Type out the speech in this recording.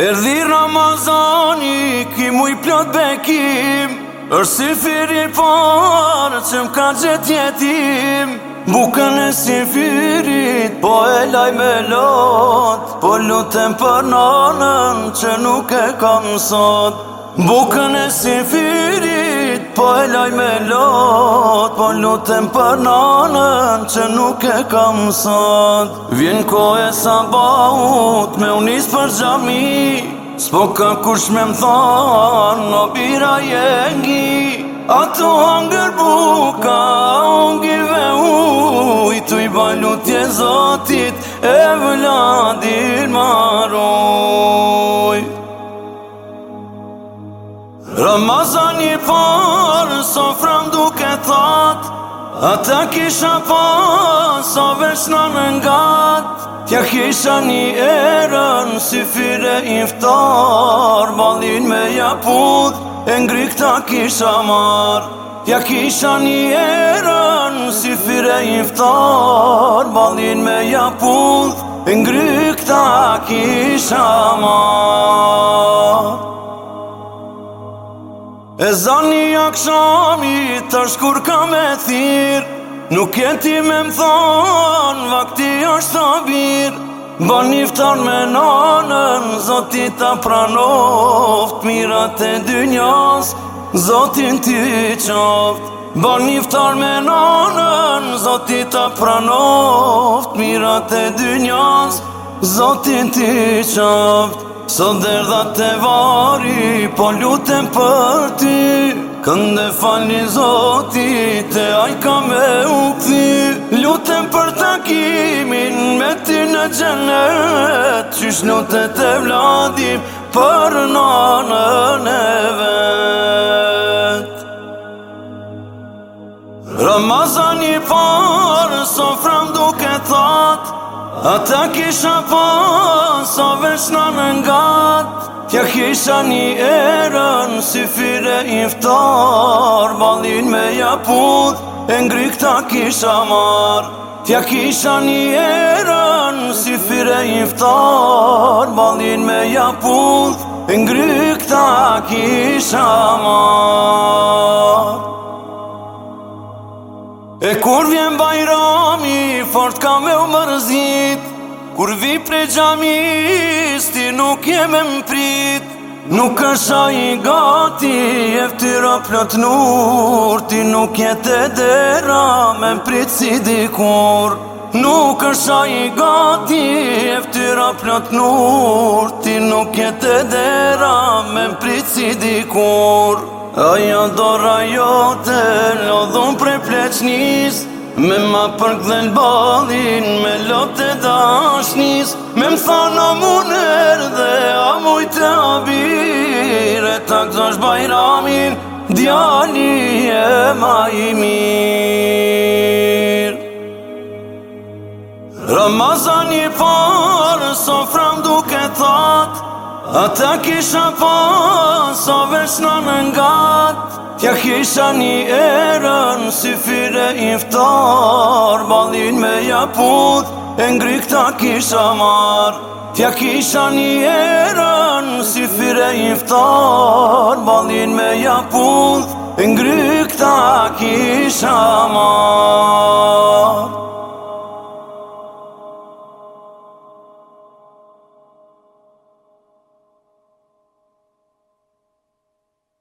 Erdi Ramazani, ki mu i plot bekim është si firi parë që më ka gjithë jetim Bukën e si firit, po e laj me lot Po lutem për nanën që nuk e kam sot Bukën e si firit, Po e laj me lot Po lutem për nanën Që nuk e kam sot Vjen ko e sa baut Me unis për gjami Spo ka kush me më than No bira jengi Ato hangër buka Ongive uj Tu i baj lutje zotit E vladin marun Ramazan i parë, so fram duke thatë Ata kisha parë, po, so veç në në ngatë Tja kisha një erën, si fire i Balin me japudh, e ngri kisha marë Tja kisha një erën, si fire i Balin me japudh, e ngri kisha marë E zani shami të shkur ka me thirë Nuk jeti me më thonë, vakti është të birë Ba niftar me nanën, zoti të pranoft Mirat e dy njës, zotin ty qoft Ba niftar me nanën, zoti të pranoft Mirat e dy njës, zotin ty qoft Sot dërdat e vari, po lutem për ti Kënde fali zoti, te aj ka me ukti Lutem për takimin, me ti në gjenet Qysh lutet e vladim, për në në vet Ramazani parë, sofram duke thatë A ta kisha po, sa veshna në ngat Tja kisha një erën, si fire i ftar Balin me japud, e ngri këta kisha mar Tja kisha një erën, si fire i ftar Balin me japud, e ngri këta kisha mar E kur vjen bajrami, fort ka me u mërzi Kur vi pre ti nuk jeme mprit Nuk është a i gati, eftira plët nur Ti nuk jetë e dera, me mprit si dikur Nuk është a i gati, eftira plët nur Ti nuk jetë e dera, me mprit si dikur Aja dora jote, lodhun pre pleçnisë Me ma përgdhen balin me lot e dashnis Me më thonë o muner dhe o mujt e abir E ta këzash bajramin, djani e ma i mir Ramazani parë, sofram duke thatë Ata kisha po, so veshna në ngat Tja kisha një erën, si fire i Balin me japud, e ngri këta kisha mar Tja kisha një erën, si fire i Balin me japud, e ngri këta kisha mar